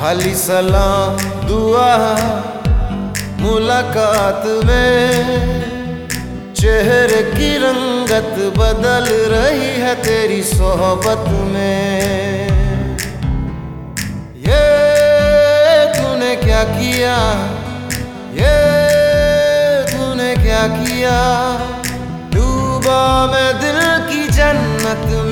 खाली सलाम, दुआ, मुलाकात में। चेहरे की रंगत बदल रही है तेरी सोहबत में। ये तूने क्या किया? ये तूने क्या किया? डूबा मैं दिल की जन्नत में